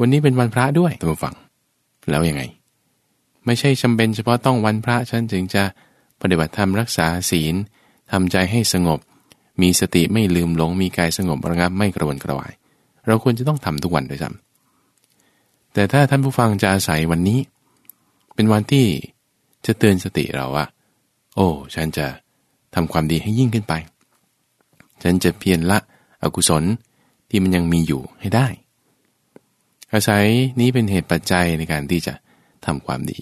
วันนี้เป็นวันพระด้วยท่านผู้ฟัง แล้วยังไง ไม่ใช่จำเป็นเฉพาะต้องวันพระฉันถึงจะปฏิบัติธรรมรักษาศีลทำใจให้สงบ มีสติไม่ลืมหลง มีกายสงบระงับไม่กระวนกระวาย เราควรจะต้องทำทุกวันด้วยซ้ำแต่ถ้าท่านผู้ฟังจะอาศัยวันนี้ เป็นวันที่จะเตือนสติเราว่า โอ้ ฉันจะทำความดีให้ยิ่งขึ้นไป ฉันจะเพียรละอกุศลที่มันยังมีอยู่ให้ได้ อาศัยนี้เป็นเหตุปัจจัยในการที่จะทำความดี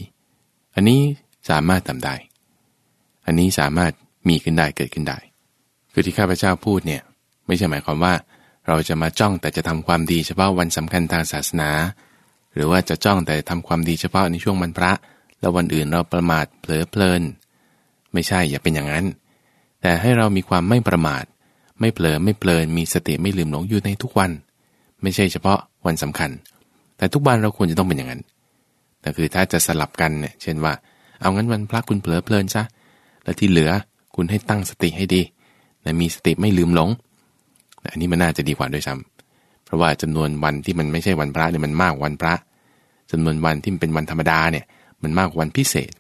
อันนี้สามารถทำได้ อันนี้สามารถมีขึ้นได้เกิดขึ้นได้ คือที่ข้าพเจ้าพูดเนี่ยไม่ใช่หมายความว่า เราจะมาจ้องแต่จะทำความดีเฉพาะวันสำคัญทางศาสนา หรือว่าจะจ้องแต่ทำความดีเฉพาะในช่วงวันพระ แล้ววันอื่นเราประมาทเผลอเพลิน ไม่ใช่อย่าเป็นอย่างนั้น แต่ให้เรามีความไม่ประมาท ไม่เผลอไม่เพลินมีสติไม่ลืมหลงอยู่ในทุกวัน ไม่ใช่เฉพาะวันสำคัญ แต่ทุกวันเราควรจะต้องเป็นอย่างนั้นแต่คือถ้าจะสลับกันเนี่ยเช่นว่า เอางั้นวันพระคุณเผลอเพลินซะแล้วที่เหลือคุณให้ตั้งสติให้ดีนะมีสติไม่ลืมหลงอันนี้มันน่าจะดีกว่าด้วยซ้ำเพราะว่าจำนวนวันที่มันไม่ใช่วันพระเนี่ยมันมากวันพระจำนวนวันที่มันเป็นวันธรรมดาเนี่ยมันมากวันพิเศษ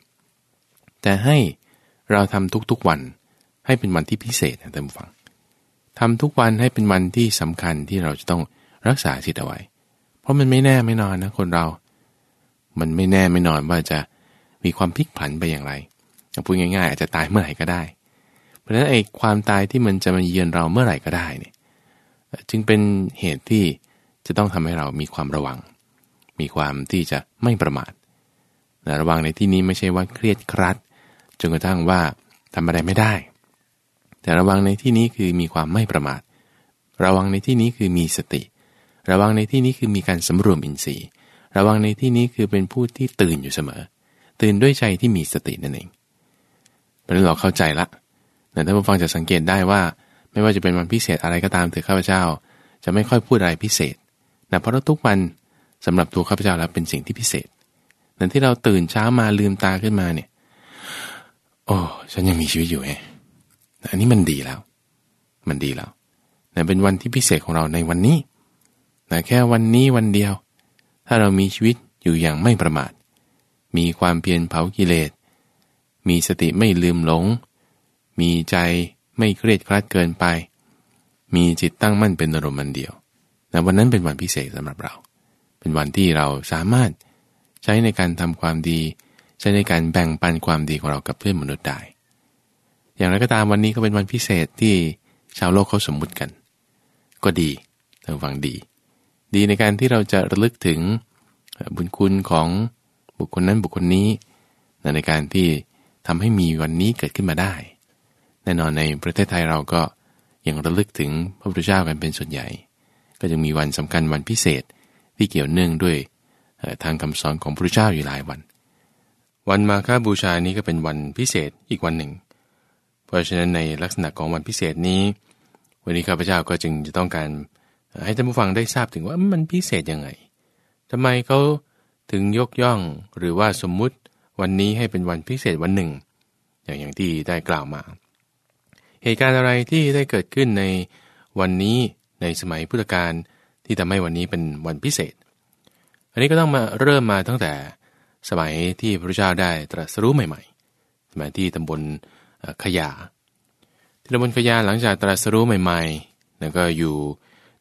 แต่ให้เราทำทุกๆวัน ให้เป็นวันที่พิเศษนะท่านผู้ฟังทำทุกวันให้เป็นวันที่สำคัญที่เราจะต้องรักษาจิตเอาไว้ เพราะมันไม่แน่ไม่นอนนะคนเรา มันไม่แน่ไม่นอนว่าจะมีความพลิกผันไปอย่างไรพูดง่ายๆ อาจจะตายเมื่อไหร่ก็ได้ เพราะฉะนั้นไอ้ความตายที่มันจะมาเยือนเราเมื่อไหร่ก็ได้เนี่ยจึงเป็นเหตุที่จะต้องทำให้เรามีความระวัง มีความที่จะไม่ประมาทระวังในที่นี้ไม่ใช่ว่าเครียดครัดจนกระทั่งว่าทำอะไรไม่ได้ แต่ระวังในที่นี้คือมีความไม่ประมาท ระวังในที่นี้คือมีสติ ระวังในที่นี้คือมีการสำรวมอินทรีย์ ระวังในที่นี้คือเป็นผู้ที่ตื่นอยู่เสมอ ตื่นด้วยใจที่มีสตินั่นเองเพราะนั้นเราเข้าใจละแต่ถ้าผู้ฟังจะสังเกตได้ว่า ไม่ว่าจะเป็นวันพิเศษอะไรก็ตามเถอข้าพเจ้า จะไม่ค่อยพูดอะไรพิเศษนะเพราะทุกวันสำหรับตัวข้าพเจ้าแล้วเป็นสิ่งที่พิเศษนั่นที่เราตื่นเช้ามาลืมตาขึ้นมาเนี่ย โอ้ฉันยังมีชีวิตอยู่ไงอันนี้มันดีแล้ว มันดีแล้วแต่เป็นวันที่พิเศษของเราในวันนี้ แต่แค่วันนี้วันเดียว ถ้าเรามีชีวิตอยู่อย่างไม่ประมาท มีความเพียรเผากิเลส มีสติไม่ลืมหลง มีใจไม่เครียดคลัดเกินไป มีจิตตั้งมั่นเป็นอารมณ์มันเดียวแต่วันนั้นเป็นวันพิเศษสำหรับเรา เป็นวันที่เราสามารถใช้ในการทำความดี ใช้ในการแบ่งปันความดีของเรากับเพื่อนมนุษย์ได้ อย่างไรก็ตามวันนี้ก็เป็นวันพิเศษที่ชาวโลกเขาสมมุติกัน ก็ดีทางฟังดี ดีในการที่เราจะระลึกถึงบุญคุณของบุคคลนั้นบุคคลนี้ในการที่ทำให้มีวันนี้เกิดขึ้นมาได้ แน่นอนในประเทศไทยเราก็ยังระลึกถึงพระพุทธเจ้ากันเป็นส่วนใหญ่ ก็จะมีวันสำคัญวันพิเศษที่เกี่ยวเนื่องด้วยทางคำสอนของพระพุทธเจ้าอยู่หลายวัน วันมาฆบูชานี้ก็เป็นวันพิเศษอีกวันหนึ่ง เพราะฉะนั้นในลักษณะของวันพิเศษนี้ วันนี้ข้าพเจ้าก็จึงจะต้องการ ให้ท่านผู้ฟังได้ทราบถึงว่ามันพิเศษยังไงทำไมเขาถึงยกย่องหรือว่าสมมุติวันนี้ให้เป็นวันพิเศษวันหนึ่ง อย่างอย่างที่ได้กล่าวมา เหตุการณ์อะไรที่ได้เกิดขึ้นในวันนี้ในสมัยพุทธกาลที่ทำให้วันนี้เป็นวันพิเศษ อันนี้ก็ต้องมาเริ่มมาตั้งแต่สมัยที่พระเจ้าได้ตรัสรู้ใหม่ๆสมัยที่ตำบลขยาที่ตำบลขยาหลังจากตรัสรู้ใหม่ๆแล้วก็อยู่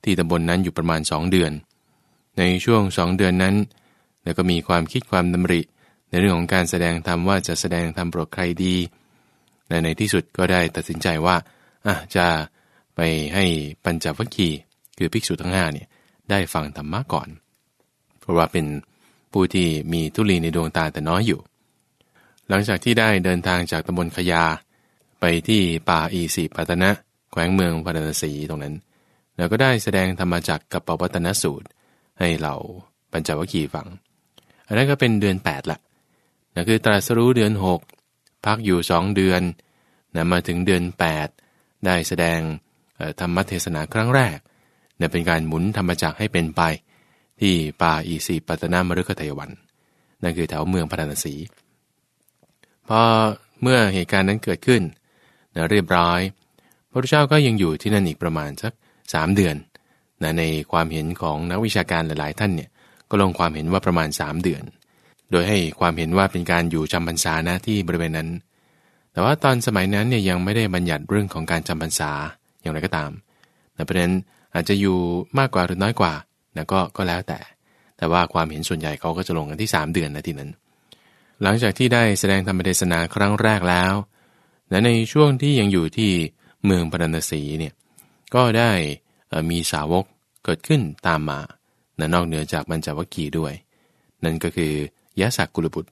ที่ตำบลนนั้นอยู่ประมาณ 2 เดือน ในช่วง 2 เดือนนั้น แล้วก็มีความคิดความดำริ ในเรื่องของการแสดงธรรมว่าจะแสดงธรรมโปรดใครดีและในที่สุดก็ได้ตัดสินใจว่าอะจะไปให้ปัญจวัคคีย์คือภิกษุทั้งห้าเนี่ยได้ฟังธรรมะก่อน เพราะว่าเป็นผู้ที่มีทุลีในดวงตาแต่น้อยอยู่ หลังจากที่ได้เดินทางจากตำบลขยา ไปที่ป่าอีสีปัตนะแขวงเมืองพาราณสีตรงนั้น แล้วก็ได้แสดงธรรมจักกับปวัตนสูตร ให้เหล่าปัญจวัคคีย์ฟัง อันนั้นก็เป็นเดือน8ละนะคือตรัสรู้เดือน 6 พักอยู่ 2 เดือนนะมาถึงเดือน 8 ได้แสดงธรรมเทศนาครั้งแรกเนี่ยเป็นการหมุนธรรมจักให้เป็นไป ที่ป่าอีสีปัตนามฤคทยวัน นั่นคือแถวเมืองพาราณสี พอเมื่อเหตุการณ์นั้นเกิดขึ้นนะเรียบร้อย พระพุทธเจ้าก็ยังอยู่ที่นั่นอีกประมาณสัก 3 เดือนนะในความเห็นของนักวิชาการหลาย ๆ ท่านเนี่ยก็ลงความเห็นว่าประมาณ 3 เดือน โดยให้ความเห็นว่าเป็นการอยู่จำพรรษานะที่บริเวณนั้น แต่ว่าตอนสมัยนั้นเนี่ยยังไม่ได้บัญญัติเรื่องของการจำพรรษาอย่างไรก็ตามแต่ประเด็นอาจจะอยู่มากกว่าหรือน้อยกว่านะก็ก็แล้วแต่ แต่ว่าความเห็นส่วนใหญ่เขาก็จะลงกันที่ 3 เดือนนะที่นั้น หลังจากที่ได้แสดงธรรมเทศนาครั้งแรกแล้วและในช่วงที่ยังอยู่ที่เมืองปรณสีเนี่ย ก็ได้มีสาวกเกิดขึ้นตามมานะนอกเหนือจากบรรจวัคคีด้วย นั่นก็คือยะสักกุลบุตร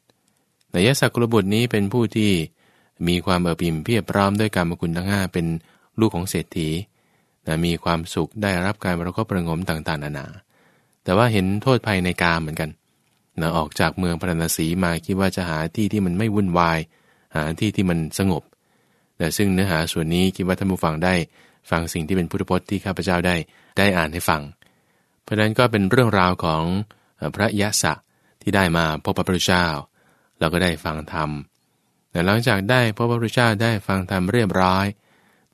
ในยะสักกุลบุตรนี้เป็นผู้ที่มีความเอิบอิ่มเพียบพร้อมด้วยการมคุณทั้งห้าเป็นลูกของเศรษฐีนะมีความสุขได้รับการประคบประงมต่างๆ นานา แต่ว่าเห็นโทษภัยในกามเหมือนกันนะออกจากเมืองพระนศีมาคิดว่าจะหาที่ที่มันไม่วุ่นวาย หาที่ที่มันสงบ แต่ซึ่งเนื้อหาส่วนนี้คิดว่าท่านผู้ฟังได้ ฟังสิ่งที่เป็นพุทธพจน์ที่ข้าพเจ้าได้ได้อ่านให้ฟัง เพราะนั้นก็เป็นเรื่องราวของพระยะสะที่ได้มาพบพระพุทธเจ้าเราก็ได้ฟังธรรมแต่หลังจากได้พบพระพุทธเจ้าได้ฟังธรรมเรียบร้อย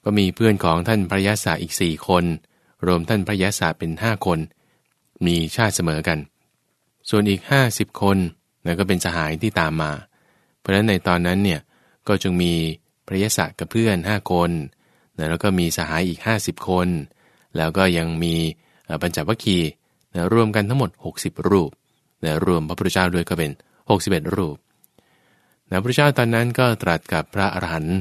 ก็มีเพื่อนของท่านพระยศอีกสี่คน รวมท่านพระยศเป็นห้าคน มีชาติเสมอกัน ส่วนอีกห้าสิบคนนั่นก็เป็นสหายที่ตามมา เพราะฉะนั้นในตอนนั้นเนี่ยก็จึงมีพระยศกับเพื่อนห้าคน แล้วก็มีสหายอีกห้าสิบคน แล้วก็ยังมีปัญจวัคคีย์รวมกันทั้งหมด 60 รูปรวมพระพุทธเจ้าด้วยก็เป็น 61 รูปพระพุทธเจ้าตอนนั้นก็ตรัสกับพระอรหันต์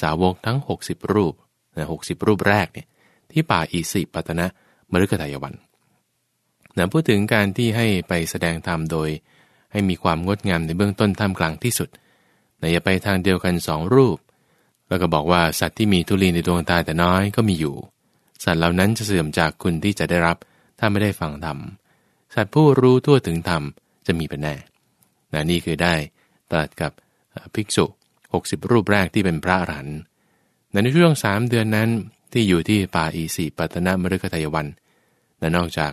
สาวกทั้ง 60 รูปนะ60รูปแรกเนี่ยที่ป่าอิสิปตนะมฤคทายวันนะพูดถึงการที่ให้ไปแสดงธรรมโดย ให้มีความงดงามในเบื้องต้นท่ามกลางที่สุดนะอย่าไปทางเดียวกันสองรูป แล้วก็บอกว่าสัตว์ที่มีทุลีในดวงตาแต่น้อยก็มีอยู่ สัตว์เหล่านั้นจะเสื่อมจากคุณที่จะได้รับ ถ้าไม่ได้ฟังธรรม สัตว์ผู้รู้ทั่วถึงธรรมจะมีเป็นแน่นะนี่คือได้ตรัสกับภิกษุ 60 รูปแรกที่เป็นพระอรหันต์ในช่วงสามเดือนนั้นที่อยู่ที่ป่าอีสีปัตนมฤคทายวันและนอกจาก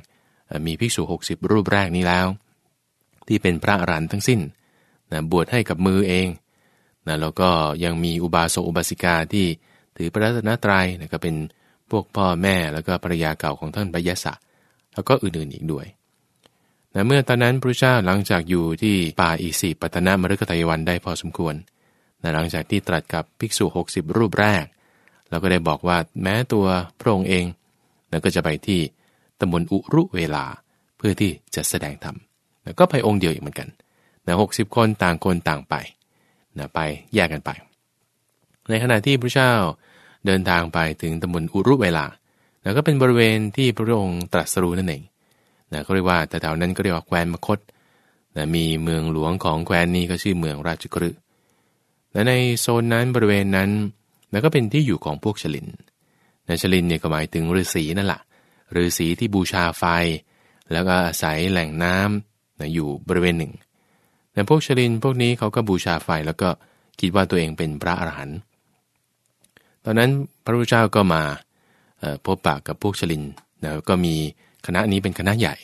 มีภิกษุ 60 รูปแรกนี้แล้ว ที่เป็นพระอรหันต์ทั้งสิ้นนะบวชให้กับมือเอง นะแล้วก็ยังมีอุบาสกอุบาสิกาที่ถือพระรัตนตรัยนะก็เป็นพวกพ่อแม่แล้วก็ภรรยาเก่าของท่านพระยศะแล้วก็อื่นๆอีกด้วยนะเมื่อตอนนั้นพระเจ้าหลังจากอยู่ที่ป่าอีสีปัตนมฤคทายวันได้พอสมควรนะหลังจากที่ตรัสกับภิกษุ 60 รูปแรก เราก็ได้บอกว่าแม้ตัวพระองค์เองเราก็จะไปที่ตำบลอุรุเวลาเพื่อที่จะแสดงธรรมแล้วก็ไปองค์เดียวอีกเหมือนกันนะหกสิบคนต่างคนต่างไป นะไปแยกกันไป ในขณะที่พระเจ้าเดินทางไปถึงตำบลอุรุเวลาแล้วก็เป็นบริเวณที่พระองค์ตรัสรู้นั่นเองนะเขาเรียกว่าแต่แถวนั้นก็เรียกว่าแคว้นมคตนะมีเมืองหลวงของแคว้นนี้ก็ชื่อเมืองราชกฤห์และในโซนนั้นบริเวณนั้นแล้วก็เป็นที่อยู่ของพวกชลินนชลินเนี่ยก็หมายถึงฤาษีนั่นแหละฤาษีที่บูชาไฟ แล้วก็อาศัยแหล่งน้ำนะอยู่บริเวณหนึ่ง แต่พวกชลินพวกนี้เขาก็บูชาไฟแล้วก็คิดว่าตัวเองเป็นพระอรหันต์ตอนนั้นพระพุทธเจ้าก็มาพบปะกับพวกชลินนะก็มีคณะนี้เป็นคณะใหญ่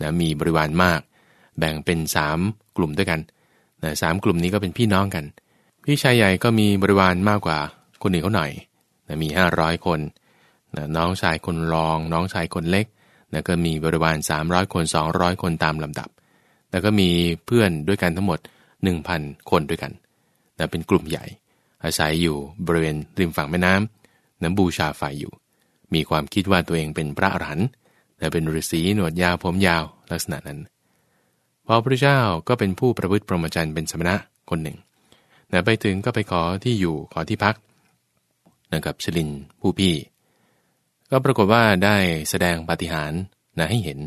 นะมีบริวารมาก แบ่งเป็นสามกลุ่มด้วยกันนะสามกลุ่มนี้ก็เป็นพี่น้องกัน พี่ชายใหญ่ก็มีบริวารมากกว่าคนอื่นเขาหน่อยนะมี 500 คนนะน้องชายคนรอง น้องชายคนเล็กนะก็มีบริวาร 300 คน 200 คนตามลำดับ แล้วก็มีเพื่อนด้วยกันทั้งหมด 1,000 คนด้วยกันนะเป็นกลุ่มใหญ่ อาศัยอยู่บริเวณริมฝั่งแม่น้ำน้ำบูชาไฟอยู่ มีความคิดว่าตัวเองเป็นพระอรหันต์แต่เป็นฤาษีหนวดยาวผมยาวลักษณะนั้นพอพระเจ้าก็เป็นผู้ประพฤติพรหมจรรย์เป็นสมณะคนหนึ่งนะไปถึงก็ไปขอที่อยู่ขอที่พักนะกับชลินผู้พี่ ก็ปรากฏว่าได้แสดงปาฏิหาริย์นะให้เห็น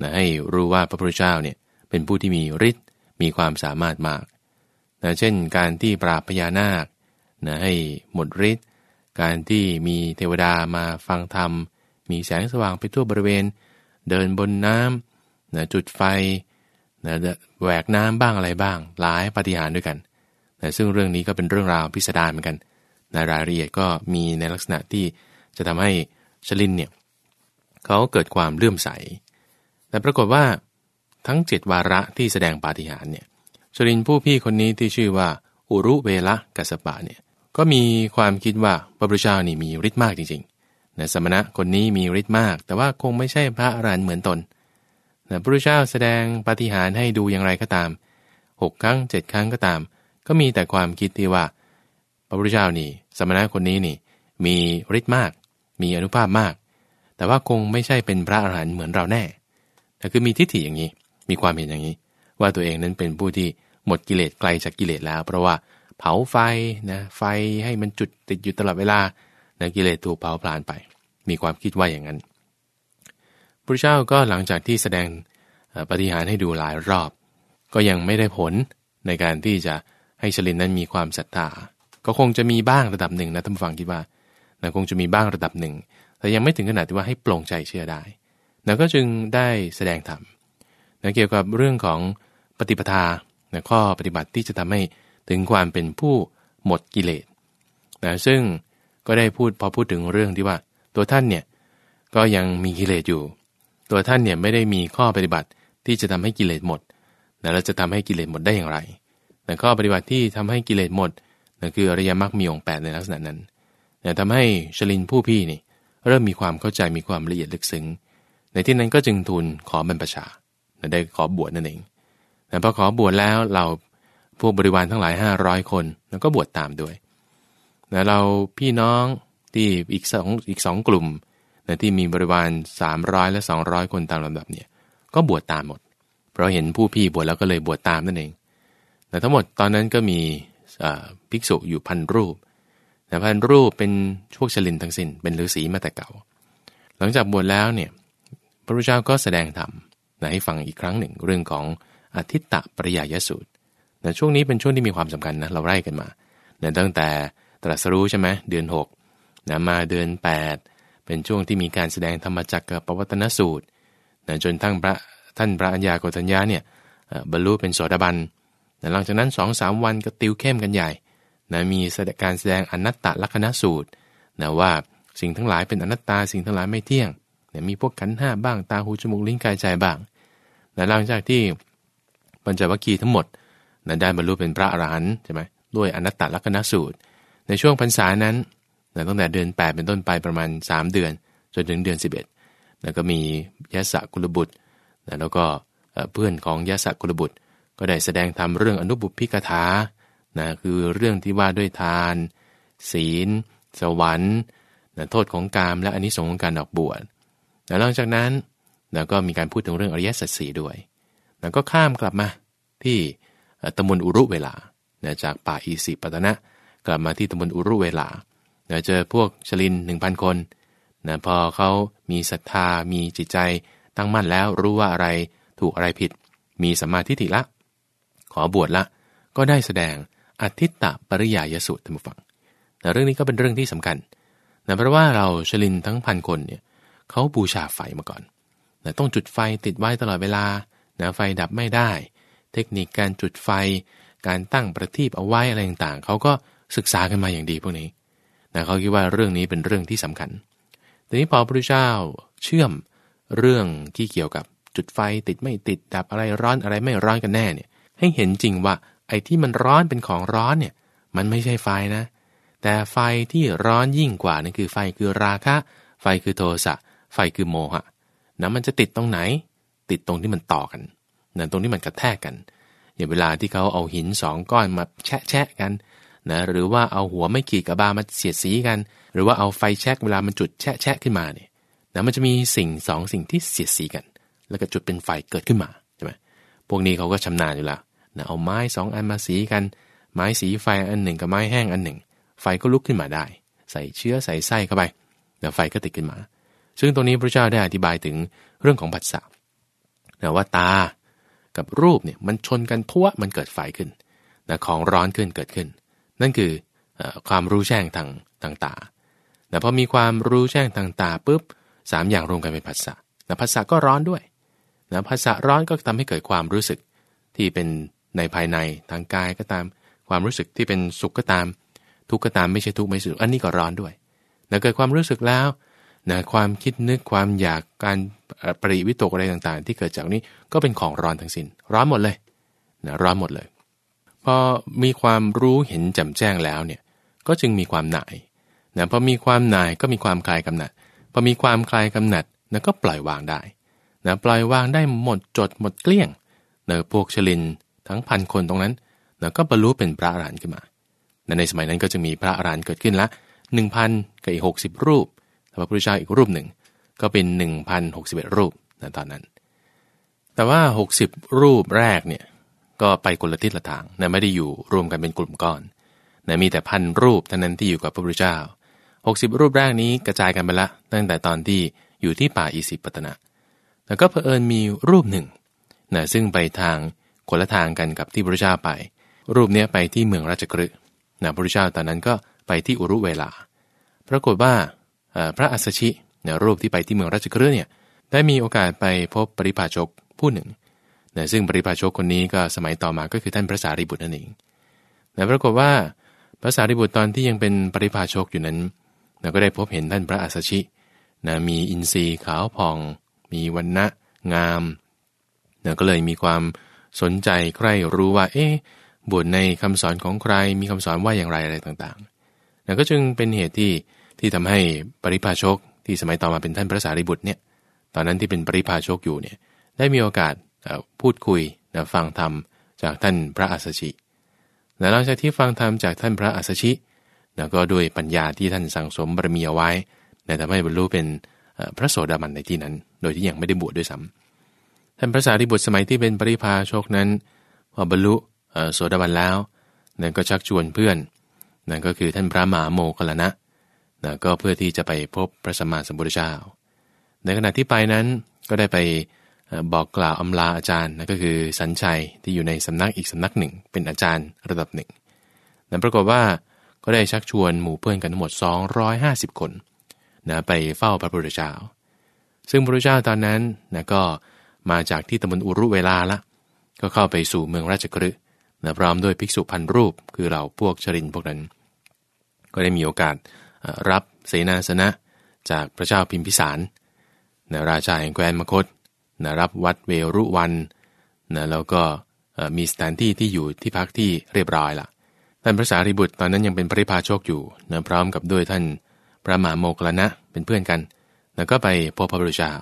นะให้รู้ว่าพระพุทธเจ้าเนี่ย เป็นผู้ที่มีฤทธิ์มีความสามารถมากนะเช่นการที่ปราบพญานาคนะให้หมดฤทธิ์การที่มีเทวดามาฟังธรรม มีแสงสว่างไปทั่วบริเวณ เดินบนน้ำนะจุดไฟนะแหวกน้ำบ้างอะไรบ้าง หลายปฏิหารด้วยกันแต่ซึ่งเรื่องนี้ก็เป็นเรื่องราวพิสดารเหมือนกันในรายละเอียดก็มีในลักษณะที่จะทำให้ชลินเนี่ยเขาเกิดความเลื่อมใส แต่ปรากฏว่า ทั้งเจ็ดวาระที่แสดงปาฏิหาริย์เนี่ยชลินผู้พี่คนนี้ที่ชื่อว่า อุรุเวละกัสปะเนี่ยก็มีความคิดว่าพระพุทธเจ้านี่มีฤทธิ์มากจริงๆนะสมณะคนนี้มีฤทธิ์มาก แต่ว่าคงไม่ใช่พระอรหันต์เหมือนตนนะพระพุทธเจ้าแสดงปาฏิหาริย์ให้ดูอย่างไรก็ตามหกครั้งเจ็ดครั้งก็ตาม ก็มีแต่ความคิดที่ว่า พระพุทธเจ้านี่ สมณะคนนี้นี่ มีฤทธิ์มาก มีอนุภาพมาก แต่ว่าคงไม่ใช่เป็นพระอรหันต์เหมือนเราแน่แต่คือมีทิฏฐิอย่างนี้ มีความเห็นอย่างนี้ ว่าตัวเองนั้นเป็นผู้ที่หมดกิเลสไกลจากกิเลสแล้ว เพราะว่าเผาไฟนะไฟให้มันจุดติดอยู่ตลอดเวลานะกิเลสถูกเผาผลาญไป มีความคิดว่าอย่างนั้นพระเจ้าก็หลังจากที่แสดงปฏิหารให้ดูหลายรอบ ก็ยังไม่ได้ผลในการที่จะให้ชลินนั้นมีความศรัทธาก็คงจะมีบ้างระดับหนึ่งนะท่านฟังคิดว่านะคงจะมีบ้างระดับหนึ่ง แต่ยังไม่ถึงขนาดที่ว่าให้ปลงใจเชื่อได้นะก็จึงได้แสดงธรรม นะเกี่ยวกับเรื่องของปฏิปทานะข้อปฏิบัติที่จะทำให้ถึงความเป็นผู้หมดกิเลสนะซึ่งก็ได้พูดพอพูดถึงเรื่องที่ว่า ตัวท่านเนี่ยก็ยังมีกิเลสอยู่ ตัวท่านเนี่ยไม่ได้มีข้อปฏิบัติที่จะทำให้กิเลสหมดนะเราจะทำให้กิเลสหมดได้อย่างไรแต่ข้อปฏิบัติที่ทำให้กิเลสหมดนั่นคืออริยมรรคมีองค์แปดในลักษณะนั้นแต่ทำให้ชลินผู้พี่นี่เริ่มมีความเข้าใจมีความละเอียดลึกซึ้ง ในที่นั้นก็จึงทูลขอบรรพชา ได้ขอบวชนั่นเองแต่พอขอบวชแล้วเราพวกบริวารทั้งหลาย 500 คนแล้วก็บวชตามด้วยนะเราพี่น้องที่อีกสองอีกสองกลุ่มนะที่มีบริวาร 300 และ 200 คนตามลำดับเนี่ยก็บวชตามหมด เพราะเห็นผู้พี่บวชแล้วก็เลยบวชตามนั่นเองแต่ทั้งหมดตอนนั้นก็มีภิกษุอยู่พันรูปแต่พันรูปเป็นช่วงชลินทั้งสิน้นเป็นฤาษีมาแต่เก่า หลังจากบวชแล้วเนี่ยพระพุทธเจ้าก็แสดงธรรม ให้ฟังอีกครั้งหนึ่งเรื่องของอธิตตปริยายสูตรแต่ช่วงนี้เป็นช่วงที่มีความสำคัญนะเราไล่กันมาเนี่ยตั้งแต่ตรัสรู้ใช่ไหมเดือน6นะมาเดือน 8 เป็นช่วงที่มีการแสดงธรรมจักรปวัตนสูตรนะจนทั้งพระท่านพระอัญญาโกฏัญญาเนี่ยบรรลุเป็นโสดาบันนะหลังจากนั้น2อสวันก็ติวเข้มกันใหญ่นะมีการแสดงอนัตตลักษณสูตรนะว่าสิ่งทั้งหลายเป็นอนัตตาสิ่งทั้งหลายไม่เที่ยงนะมีพวกขันห้าบ้างตาหูจมูกลิ้นกายใจบ้าง นะหลังจากที่ปัญจวัคคีย์ทั้งหมดนะได้บรรลุเป็นพระอรหันต์ใช่ไหมด้วยอนัตตลักษณสูตร ในช่วงพรรษานั้นนะตั้งแต่เดือน 8 เป็นต้นไปประมาณ 3 เดือน จนถึงเดือน 11แล้วก็มียะสะกุลบุตรนะแล้วก็เพื่อนของยะสะกุลบุตร ก็ได้แสดงธรรมเรื่องอนุบุพิกถานะคือเรื่องที่ว่าด้วยทาน ศีล สวรรค์นะโทษของกามและอนนิสงส์ของการออกบวชหลังจากนั้น นะก็มีการพูดถึงเรื่องอริยสัจสี่ด้วย แล้วก็ข้ามกลับมาที่ตำบลอุรุเวลาจากป่าอีสิปตนะ กลับมาที่ตำบลอุรุเวลาเจอพวกชลินหนึ่งพันคนนะพอเขามีศรัทธา มีจิตใจตั้งมั่นแล้วรู้ว่าอะไรถูกอะไรผิด มีสัมมาธิถิละ ขอบวชละ ก็ได้แสดงอธิตตปริยายสูตรท่านผู้ฟังแต่เรื่องนี้ก็เป็นเรื่องที่สำคัญนะเพราะว่าเราชลินทั้งพันคนเนี่ยเขาบูชาไฟมาก่อน นะต้องจุดไฟติดไว้ตลอดเวลานะไฟดับไม่ได้ เทคนิคการจุดไฟ การตั้งประทีปเอาไว้อะไรต่างๆเขาก็ศึกษากันมาอย่างดีพวกนี้นะเขาคิดว่าเรื่องนี้เป็นเรื่องที่สำคัญ ทีนี้พอพระพุทธเจ้าเชื่อมเรื่องที่เกี่ยวกับจุดไฟติดไม่ติดดับอะไรร้อนอะไรไม่ร้อนกันแน่เนี่ยให้เห็นจริงว่าไอ้ที่มันร้อนเป็นของร้อนเนี่ยมันไม่ใช่ไฟนะ แต่ไฟที่ร้อนยิ่งกว่านั่นคือไฟคือราคะ ไฟคือโทสะ ไฟคือโมหะ นะมันจะติดตรงไหน ติดตรงที่มันต่อกันนะตรงที่มันกระแทกกันอย่างเวลาที่เขาเอาหินสองก้อนมาแชะแชะกันนะหรือว่าเอาหัวไม่ขีดกับบามาเสียดสีกัน หรือว่าเอาไฟแช็กเวลามันจุดแชะแชะขึ้นมาเนี่ยนะมันจะมีสิ่งสองสิ่งที่เสียดสีกัน แล้วก็จุดเป็นไฟเกิดขึ้นมาใช่ไหมพวกนี้เขาก็ชำนาญอยู่แล้วนะเอาไม้สองอันมาสีกัน ไม้สีไฟอันหนึ่งกับไม้แห้งอันหนึ่ง ไฟก็ลุกขึ้นมาได้ ใส่เชื้อใส่ไส้เข้าไปแล้วไฟก็ติดขึ้นมา ซึ่งตรงนี้พระเจ้าได้อธิบายถึงเรื่องของผัสสะนะว่าตากับรูปเนี่ยมันชนกันพัวมันเกิดไฟขึ้นนะของร้อนขึ้นเกิดขึ้น นั่นคือความรู้แจ้งทางทางตาแต่พอมีความรู้แจ้งทางตาปุ๊บสามอย่างรวมกันเป็นผัสสะนะผัสสะก็ร้อนด้วยนะผัสสะร้อนก็ทำให้เกิดความรู้สึกที่เป็นในภายในทางกายก็ตาม ความรู้สึกที่เป็นสุขก็ตาม ทุกข์ก็ตามไม่ใช่ทุกข์ไม่สุขอันนี้ก็ร้อนด้วยนะเกิดความรู้สึกแล้ว นะความคิดนึกความอยากการปริวิตกอะไรต่างๆ ที่เกิดจากนี้ก็เป็นของร้อนทั้งสิน้น ร้อนหมดเลยนะร้อนหมดเลยพอมีความรู้เห็นแจ่มแจ้งแล้วเนี่ยก็จึงมีความหน่ายนะพอมีความหน่ายก็มีความคลายกำหนัดพอมีความคลายกำหนัดนะก็ปล่อยวางได้นะปล่อยวางได้หมดจดหมดเกลี้ยงเนะพวกชลินทั้งพันคนตรงนั้นนะก็บรรลุเป็นพระอรหันต์ขึ้นมาในสมัยนั้นก็จะมีพระอรหันต์เกิดขึ้นละหนึ่งพันกับอีกหกสิบรูป พระพุทธเจ้าอีกรูปหนึ่ง ก็เป็นหนึ่งพันหกสิบเอ็ดรูปในตอนนั้น แต่ว่าหกสิบรูปแรกเนี่ยก็ไปคนละทิศละทางนะไม่ได้อยู่รวมกันเป็นกลุ่มก้อนนะมีแต่พันรูปเท่านั้นที่อยู่กับพระพุทธเจ้าหกสิบรูปแรกนี้กระจายกันไปละตั้งแต่ตอนที่อยู่ที่ป่าอิสิปตนะแล้วก็เผอิญมีรูปหนึ่งนะซึ่งไปทางคนละทางกันกับที่พระพุทธเจ้าไป รูปนี้ไปที่เมืองราชกฤห์นะพระเจ้าตอนนั้นก็ไปที่อุรุเวลา ปรากฏว่า พระอัสชินะรูปที่ไปที่เมืองราชกฤห์เนี่ยได้มีโอกาสไปพบปริพาชกผู้หนึ่งนะซึ่งปริพาชกคนนี้ก็สมัยต่อมาก็คือท่านพระสารีบุตรนั่นเองนะปรากฏว่าพระสารีบุตรตอนที่ยังเป็นปริพาชกอยู่นั้นนะก็ได้พบเห็นท่านพระอัสชินะมีอินทรีย์ขาวผ่อง มีวันณะงามนะก็เลยมีความสนใจใคร่รู้ว่า เอ๊ะบวชในคำสอนของใครมีคำสอนว่าอย่างไรอะไรต่างๆนะก็จึงเป็นเหตุที่ ที่ทำให้ปริพาชกที่สมัยต่อมาเป็นท่านพระสารีบุตรเนี่ยตอนนั้นที่เป็นปริพาชกอยู่เนี่ยได้มีโอกาสพูดคุยนะฟังธรรมจากท่านพระอัสชิและหลังจากที่ฟังธรรมจากท่านพระอัสชินะก็ด้วยปัญญาที่ท่านสั่งสมบารมีเอาไว้นะทำให้บรรลุเป็นพระโสดาบันในที่นั้น โดยที่ยังไม่ได้บวชดด้วยซ้ำท่านพระสารีบุตรสมัยที่เป็นปริพาชกนั้นพอบรรลุโสดาบันแล้วนั่นก็ชักชวนเพื่อนนั่นก็คือท่านพระมหาโมคลนะ นะก็เพื่อที่จะไปพบพระสัมมาสัมพุทธเจ้า ในขณะที่ไปนั้นก็ได้ไปบอกกล่าวอำลาอาจารย์นั่นก็คือสัญชัยที่อยู่ในสำนักอีกสำนักหนึ่ง เป็นอาจารย์ระดับหนึ่งนั้นปรากฏว่าก็ได้ชักชวนหมู่เพื่อนกันทั้งหมด 250 คนนะไปเฝ้าพระพุทธเจ้า ซึ่งพระพุทธเจ้าตอนนั้นนะก็มาจากที่ตำบลอุรุเวลาละ ก็เข้าไปสู่เมืองราชกฤห์นะพร้อมด้วยภิกษุพันรูป คือเหล่าพวกชรินพวกนั้น ก็ได้มีโอกาส รับเสนาสนะจากพระเจ้าพิมพิสารนะราชาแห่งแคว้นมคตนะรับวัดเวรุวันนะแล้วก็มีสถานที่ที่อยู่ที่พักที่เรียบร้อยละท่านพระสารีบุตรตอนนั้นยังเป็นปริพาโชคอยู่นะพร้อมกับด้วยท่านพระมหาโมกลนะเป็นเพื่อนกัน แล้วก็ไปพบพระพุทธเจ้า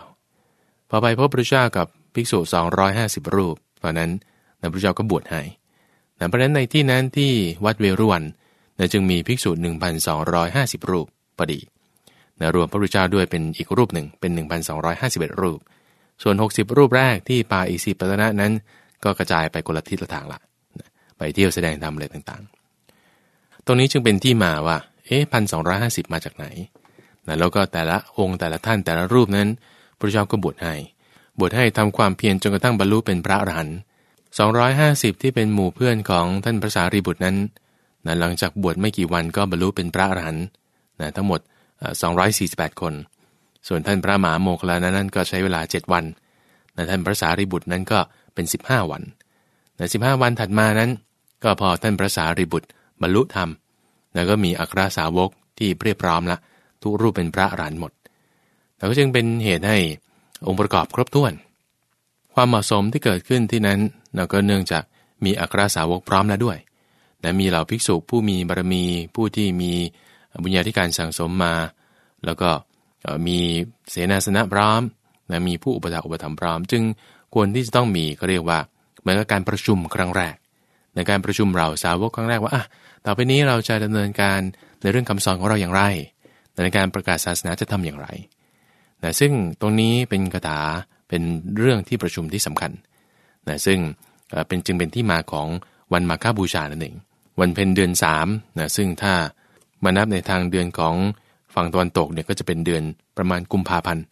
พอไปพบพระพุทธเจ้ากับภิกษุ 250 รูป ตอนนั้นพระพุทธเจ้าก็บวชให้นะเพราะนั้นในที่นั้นที่วัดเวรุวัน นะจึงมีภิกษุ 1,250 รูปพอดีนะรวมพระพุทธเจ้าด้วยเป็นอีกรูปหนึ่งเป็น 1,251 รูป ส่วน 60 รูปแรกที่ปาอิสิปตนะนั้น ก็กระจายไปคนละทิศละทางละไปเที่ยวแสดงธรรมอะไรต่างๆ ตรงนี้จึงเป็นที่มาว่าเอ๊ะพันสองมาจากไหนนะแล้วก็แต่ละองค์แต่ละท่านแต่ละรูปนั้นพระเจ้าก็บวชให้ บวชให้ทำความเพียรจนกระทั่งบรรลุเป็นพระอรหันต์สองที่เป็นหมู่เพื่อนของท่านพระสารีบุตรนั้น นะหลังจากบวชไม่กี่วันก็บรรลุเป็นพระอรหันต์นะทั้งหมด 248 คน ส่วนท่านพระมหาโมคลานั้นก็ใช้เวลา 7 วันนะท่านพระสารีบุตรนั้นก็เป็น 15 วันนะ15 วันถัดมานั้น ก็พอท่านพระสารีบุตรบรรลุธรรม แล้วก็มีอัครสาวกที่เรียบพร้อมละทุกรูปเป็นพระอรหันต์หมดแต่ก็จึงเป็นเหตุให้องค์ประกอบครบถ้วน ความเหมาะสมที่เกิดขึ้นที่นั้นเราก็เนื่องจากมีอัครสาวกพร้อมแล้วด้วย และมีเหล่าภิกษุผู้มีบารมีผู้ที่มีบุญญาธิการสั่งสมมา แล้วก็มีเสนาสนะพร้อมและมีผู้อุปถัมภ์อุปถัมภ์พร้อม จึงควรที่จะต้องมีก็เรียกว่าเหมือนกับการประชุมครั้งแรก ในการประชุมเราสาวกครั้งแรกว่าอะต่อไปนี้เราจะดำเนินการในเรื่องคำสอนของเราอย่างไรในการประกาศศาสนาจะทำอย่างไรนะซึ่งตรงนี้เป็นคาถาเป็นเรื่องที่ประชุมที่สำคัญนะซึ่งเป็นจึงเป็นที่มาของวันมาฆบูชานั่นเอง วันเพ็ญเดือน3นะซึ่งถ้ามานับในทางเดือนของฝั่งตะวันตกเนี่ยก็จะเป็นเดือนประมาณกุมภาพันธ์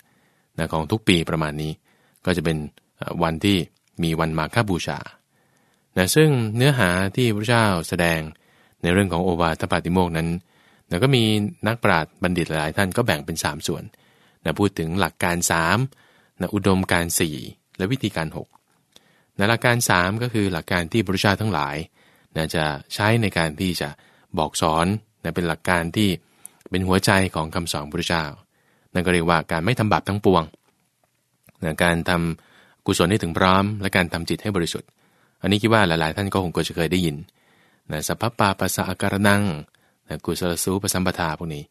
นะของทุกปีประมาณนี้ ก็จะเป็นวันที่มีวันมาฆบูชานะซึ่งเนื้อหาที่พระเจ้าแสดงในเรื่องของโอวาทปาติโมกนั้นแล้วก็มีนักปราชญ์บัณฑิตหลายท่านก็แบ่งเป็น 3 ส่วนนะพูดถึงหลักการ3นะอุดมการ 4 และวิธีการ6นะหลักการ 3 ก็คือหลักการที่พระเจ้าทั้งหลาย นะจะใช้ในการที่จะบอกสอนนะเป็นหลักการที่เป็นหัวใจของคำสอนพระเจ้า นั่นก็เรียกว่าการไม่ทำบาปทั้งปวงนะการทำกุศลให้ถึงพร้อม และการทำจิตให้บริสุทธิ์ อันนี้คิดว่าหลายๆ ท่านก็คงจะเคยได้ยินนะสัพพปาปัสสะอาการนังนะกุศลสูปสัมปทาพวกนี้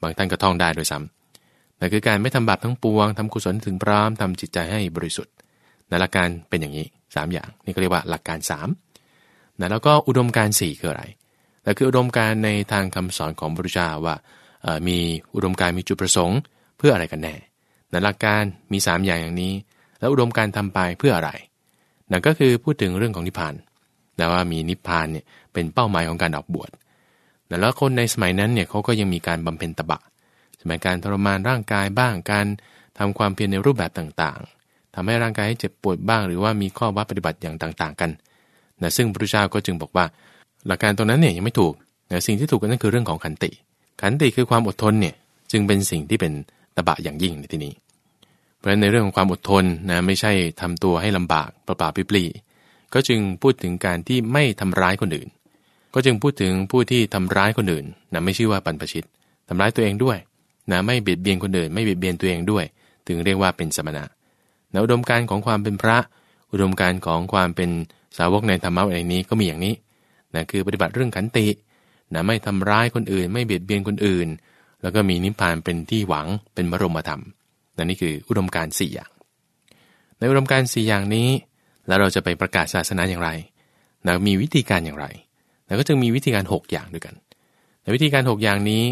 บางท่านก็ท่องได้โดยซ้ำนั่นคือการไม่ทำบาปทั้งปวงทำกุศลถึงพร้อมทำจิตใจให้บริสุทธิ์นหลักการเป็นอย่างนี้ 3 อย่าง นี่ก็เรียกว่าหลักการ 3 นะแล้วก็อุดมการ4คืออะไรนั่คืออุดมการในทางคำสอนของพระพุทธเจ้าว่ามีอุดมการมีจุดประสงค์ เพื่ออะไรกันแน่นะหลักการมี 3 อย่างอย่างนี้ แล้วอุดมการทำไปเพื่ออะไรนั่นก็คือพูดถึงเรื่องของนิพพานแต่ว่ามีนิพพานเนี่ยเป็นเป้าหมายของการออกบวชแล้วคนในสมัยนั้นเนี่ยเขาก็ยังมีการบำเพ็ญตบะ สมัยการทรมานร่างกายบ้างการทำความเพียรในรูปแบบต่างๆทำให้ร่างกายให้เจ็บปวดบ้าง หรือว่ามีข้อวัดปฏิบัติอย่างต่าง ๆ กัน นะซึ่งพระพุทธเจ้าก็จึงบอกว่า หลักการตรงนั้นเนี่ยยังไม่ถูกนะสิ่งที่ถูกก็นั่นคือเรื่องของขันติ ขันติคือความอดทนเนี่ยจึงเป็นสิ่งที่เป็นตบะอย่างยิ่งในที่นี้ เพราะฉะนั้นในเรื่องของความอดทนนะไม่ใช่ทำตัวให้ลำบากประปาปิปลีก็จึงพูดถึงการที่ไม่ทำร้ายคนอื่น ก็จึงพูดถึงผู้ที่ทำร้ายคนอื่นนะไม่ชื่อว่าปันประชิตทำร้ายตัวเองด้วยนะไม่เบียดเบียนคนอื่น ไม่เบียดเบียนตัวเองด้วย ถึงเรียกว่าเป็นสมณะนะอุดมการของความเป็นพระ อุดมการของความเป็น สาวกในธรรมะในนี้ก็มีอย่างนี้นะคือปฏิบัติเรื่องขันตินะไม่ทำร้ายคนอื่น ไม่เบียดเบียนคนอื่น แล้วก็มีนิพพานเป็นที่หวังเป็นบรรมธรรมนะนี่คืออุดมการ4อย่าง ในอุดมการ4อย่างนี้ แล้วเราจะไปประกาศศาสนาอย่างไรนะมีวิธีการอย่างไรแล้วก็จึงมีวิธีการ 6 อย่างด้วยกันในวิธีการ 6 อย่างนี้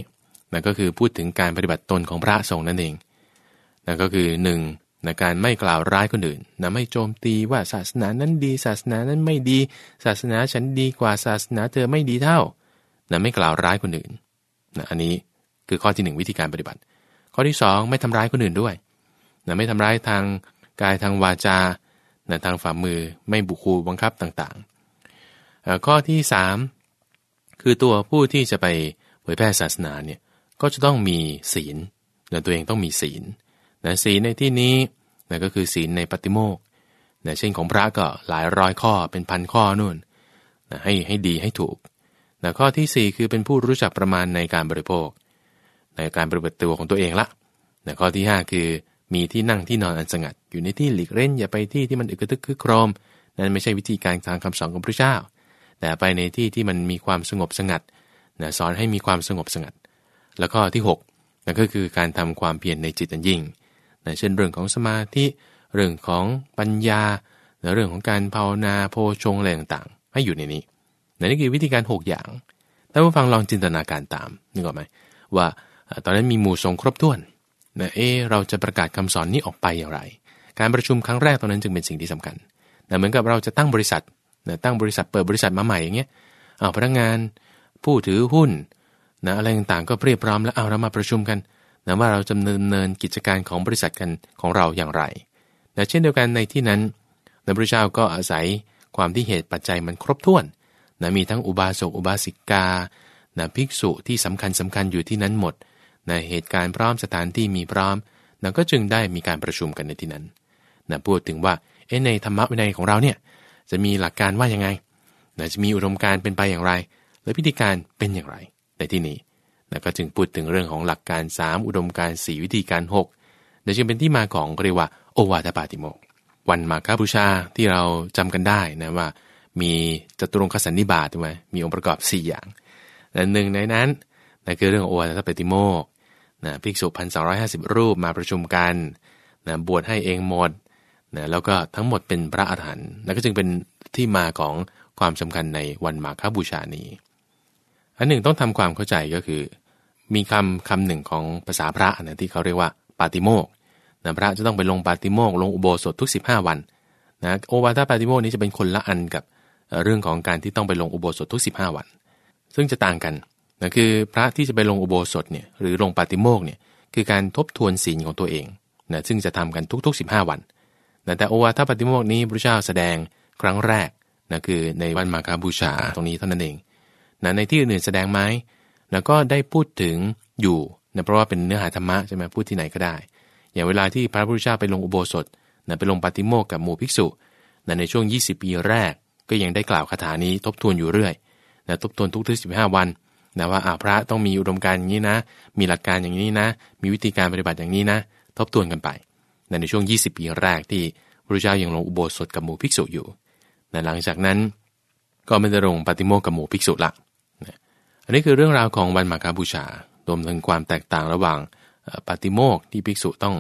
นะก็คือพูดถึงการปฏิบัติตนของพระสงฆ์นั่นเองนั่นก็คือ 1 นะการไม่กล่าวร้ายคนอื่นนะไม่โจมตีว่าศาสนานั้นดี ศาสนานั้นไม่ดี ศาสนาฉันดีกว่าศาสนาเธอไม่ดีเท่านะไม่กล่าวร้ายคนอื่นนะอันนี้คือข้อที่ 1 วิธีการปฏิบัติ ข้อที่ 2 ไม่ทำร้ายคนอื่นด้วยนะไม่ทำร้ายทางกายทางวาจานะทางฝ่ามือไม่บุคูบังคับต่างๆ ข้อที่ 3 คือตัวผู้ที่จะไปเผยแพร่ศาสนาเนี่ยก็จะต้องมีศีลนะตัวเองต้องมีศีลนะศีลในที่นี้ นะก็คือศีลในปฏิโมกนะเช่นของพระก็หลายร้อยข้อเป็นพันข้อนู่นนะให้ให้ดีให้ถูกนะข้อที่ 4 คือเป็นผู้รู้จักประมาณในการบริโภค ในการปฏิบัติตัวของตัวเองละนะข้อที่ 5 คือมีที่นั่งที่นอนอันสงัด อยู่ในที่หลีกเล่นอย่าไปที่ที่มันอึกทึกคึกโครม นั่นไม่ใช่วิธีการทางคำสอนของพระเจ้า แต่ไปในที่ที่มันมีความสงบสงัดนะสอนให้มีความสงบสงัด แล้วก็ที่6นั่นก็คือการทำความเพียรในจิตอันยิ่ง เช่นเรื่องของสมาธิ เรื่องของปัญญาเรื่องของการภาวนาโพชงอะไรต่างๆ ให้อยู่ในนี้นี่คือวิธีการ 6 อย่างท่านผู้ฟังลองจินตนาการตามนึกออกไหมว่าตอนนั้นมีหมู่สงครบถ้วนนะเอเราจะประกาศคำสอนนี้ออกไปอย่างไร การประชุมครั้งแรกตอนนั้นจึงเป็นสิ่งที่สำคัญนะเหมือนกับเราจะตั้งบริษัทนะตั้งบริษัทเปิดบริษัทมาใหม่อย่างเงี้ยเอาพนักงาน ผู้ถือหุ้นนะอะไรต่างๆก็เรียบพร้อมแล้วเอาเรามาประชุมกัน นะว่าเราจะดำเนินกิจการของบริษัทกันของเราอย่างไรนะเช่นเดียวกันในที่นั้นนะพระเจ้าก็อาศัยความที่เหตุปัจจัยมันครบถ้วนนะมีทั้งอุบาสกอุบาสิกานะภิกษุที่สำคัญสำคัญอยู่ที่นั้นหมดนะเหตุการณ์พร้อมสถานที่มีพร้อมนะก็จึงได้มีการประชุมกันในที่นั้นนะพูดถึงว่าเอ๊ในธรรมะวินัยของเราเนี่ยจะมีหลักการว่ายังไงนะจะมีอุดมการเป็นไปอย่างไร และพิธีการเป็นอย่างไรในที่นี้ นะก็จึงพูดถึงเรื่องของหลักการ 3 อุดมการ 4 วิธีการ6นะจึงเป็นที่มาของเรียกว่าโอวาทปาติโมกวันมาคาบูชาที่เราจำกันได้นะว่า มีจตุรงคสันนิบาตใช่ไหมมีองค์ประกอบ 4 อย่างแต่หนึ่งในนั้นนะคือเรื่องโอวาทปาติโมกนะภิกษุพันสองรูปมาประชุมกันนะบวชให้เองหมดนะแล้วก็ทั้งหมดเป็นพระอาหารหันต์แล้วก็จึงเป็นที่มาของความสำคัญในวันมาฆบูชานี้ อันหนึ่งต้องทำความเข้าใจก็คือ มีคำคำหนึ่งของภาษาพระนะที่เขาเรียกว่าปาติโมกนะพระจะต้องไปลงปาติโมกลงอุโบสถทุก 15 วันนะโอวาทปาติโมกนี้จะเป็นคนละอันกับเรื่องของการที่ต้องไปลงอุโบสถทุก 15 วัน ซึ่งจะต่างกันนะคือพระที่จะไปลงอุโบสถเนี่ยหรือลงปาติโมกเนี่ยคือการทบทวนศีลของตัวเองนะซึ่งจะทำกันทุกๆ 15 วันนะแต่โอวาทปาติโมกนี้พระเจ้าแสดงครั้งแรกนะคือในวันมาคาบูชาตรงนี้เท่านั้นเอง นะในที่อื่นแสดงไหมแล้วก็ได้พูดถึงอยู่นะเพราะว่าเป็นเนื้อหาธรรมะใช่ไหมพูดที่ไหนก็ได้ อย่างเวลาที่พระพุทธเจ้าไปลงอุโบสถนะไปลงปาติโมกกับหมู่ภิกษุนะในช่วง 20 ปีแรก ก็ยังได้กล่าวคาถานี้ทบทวนอยู่เรื่อยนะทบทวนทุกๆ15วันนะว่าอาพระต้องมีอุดมการอย่างนี้นะ มีหลักการอย่างนี้นะ มีวิธีการปฏิบัติอย่างนี้นะ ทบทวนกันไปในช่วง 20 ปีแรกที่พระเจ้ายังลงอุโบสถกับหมู่ภิกษุอยู่นะหลังจากนั้น ก็ไม่ได้ลงปฏิโมกกับหมู่ภิกษุละ อันนี้คือเรื่องราวของวันมาคาบูชารวมถึงความแตกต่างระหว่างปฏิโมกที่ภิกษุต้อง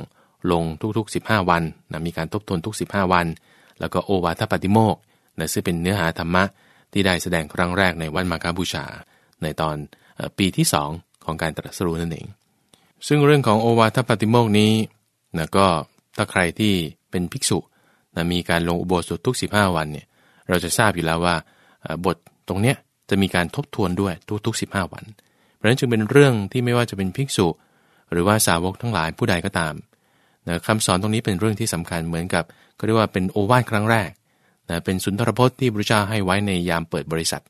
ลงทุกๆ 15 วันนะมีการทบทวนทุก 15 วัน แล้วก็โอวาทปฏิโมกนะซึ่งเป็นเนื้อหาธรรมะที่ได้แสดงครั้งแรกในวันมาคาบูชา ในตอนปีที่ 2 ของการตรัสรู้นั่นเอง ซึ่งเรื่องของโอวาทปฏิโมกนี้นะก็ถ้าใครที่เป็นภิกษุนะมีการลงอุโบสถทุก 15 วันเนี่ยเราจะทราบอยู่แล้วว่าบทตรงเนี้ย จะมีการทบทวนด้วยทุกๆ 15 วัน เพราะฉะนั้นจึงเป็นเรื่องที่ไม่ว่าจะเป็นภิกษุ หรือว่าสาวกทั้งหลายผู้ใดก็ตามนะคำสอนตรงนี้เป็นเรื่องที่สำคัญเหมือนกับก็เรียกว่าเป็นโอวาทครั้งแรกนะเป็นสุนทรพจน์ที่พระเจ้าให้ไว้ในยามเปิดบริษัท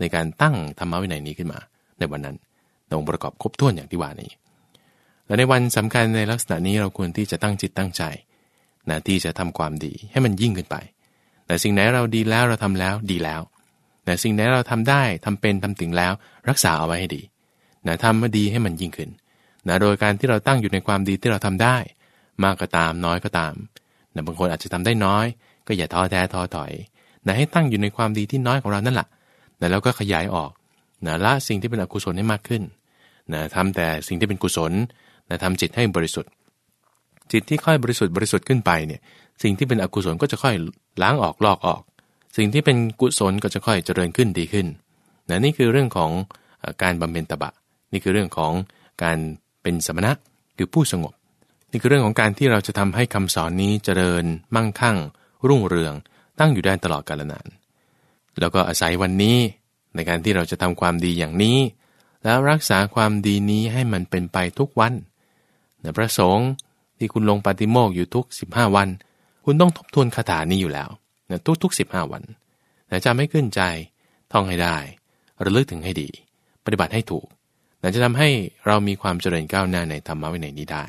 ในการตั้งธรรมวินัยนี้ขึ้นมา ในวันนั้นองค์ประกอบครบถ้วนอย่างที่ว่านี้ และในวันสำคัญในลักษณะนี้เราควรที่จะตั้งจิตตั้งใจนะที่จะทำความดีให้มันยิ่งขึ้นไป แต่สิ่งไหนเราดีแล้วเราทำแล้วดีแล้ว แต่สิ่งไหนเราทำได้ทำเป็นทำถึงแล้ว รักษาเอาไว้ให้ดีนะทำมาดีให้มันยิ่งขึ้นนะโดยการที่เราตั้งอยู่ในความดีที่เราทำได้ มากก็ตามน้อยก็ตามนะบางคนอาจจะทำได้น้อย ก็อย่าท้อแท้ท้อถอยนะให้ตั้งอยู่ในความดีที่น้อยของเรานั่นแหละนะแล้วก็ขยายออกนะละสิ่งที่เป็นอกุศลให้มากขึ้นนะทำแต่สิ่งที่เป็นกุศลนะทำจิตให้บริสุทธิ์ จิตที่ค่อยบริสุทธิ์บริสุทธิ์ขึ้นไปเนี่ยสิ่งที่เป็นอกุศลก็จะค่อยล้างออกลอกออก สิ่งที่เป็นกุศลก็จะค่อยเจริญขึ้นดีขึ้นนะนี่คือเรื่องของการบำเพ็ญตบะ นี่คือเรื่องของการเป็นสมณะคือผู้สงบ นี่คือเรื่องของการที่เราจะทำให้คำสอนนี้เจริญ มั่งคั่ง รุ่งเรือง ตั้งอยู่ได้ตลอดกาลนาน แล้วก็อาศัยวันนี้ในการที่เราจะทำความดีอย่างนี้ แล้วรักษาความดีนี้ให้มันเป็นไปทุกวันนะพระสงฆ์ที่คุณลงปฏิโมกอยู่ทุก 15 วัน คุณต้องทบทวนคาถานี้อยู่แล้ว นะทุกๆ 15 วันนะจำให้ขึ้นใจท่องให้ได้ ระลึกถึงให้ดี ปฏิบัติให้ถูกนะจะทำให้เรามีความเจริญก้าวหน้าในธรรมะวินัยนี้ได้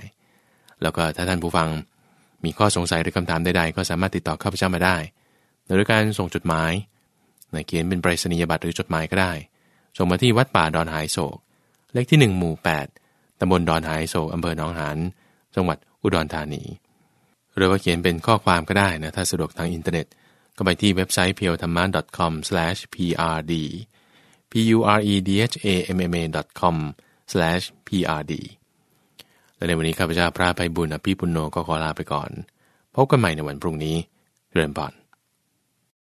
แล้วก็ถ้าท่านผู้ฟังมีข้อสงสัยหรือคำถามใดๆ ก็สามารถติดต่อข้าพเจ้ามาได้โดยการส่งจดหมายนะเขียนเป็นไปรษณียบัตรหรือจดหมายก็ได้ ส่งมาที่วัดป่าดอนหายโศก เลขที่ 1 หมู่ 8ตำบลดอนหายโศกอำเภอหนองหาน จังหวัดอุดรธานี หรือว่าเขียนเป็นข้อความก็ได้นะ ถ้าสะดวกทางอินเทอร์เน็ต ก็ไปที่เว็บไซต์ p u r e t h a m m a c o m p r d p u r e d h a m m a com p r d และในวันนี้ข้าพเจ้าพระภัยบุญอภิปุโนก็ขอลาไปก่อน พบกันใหม่ในวันพรุ่งนี้เริ่มบอน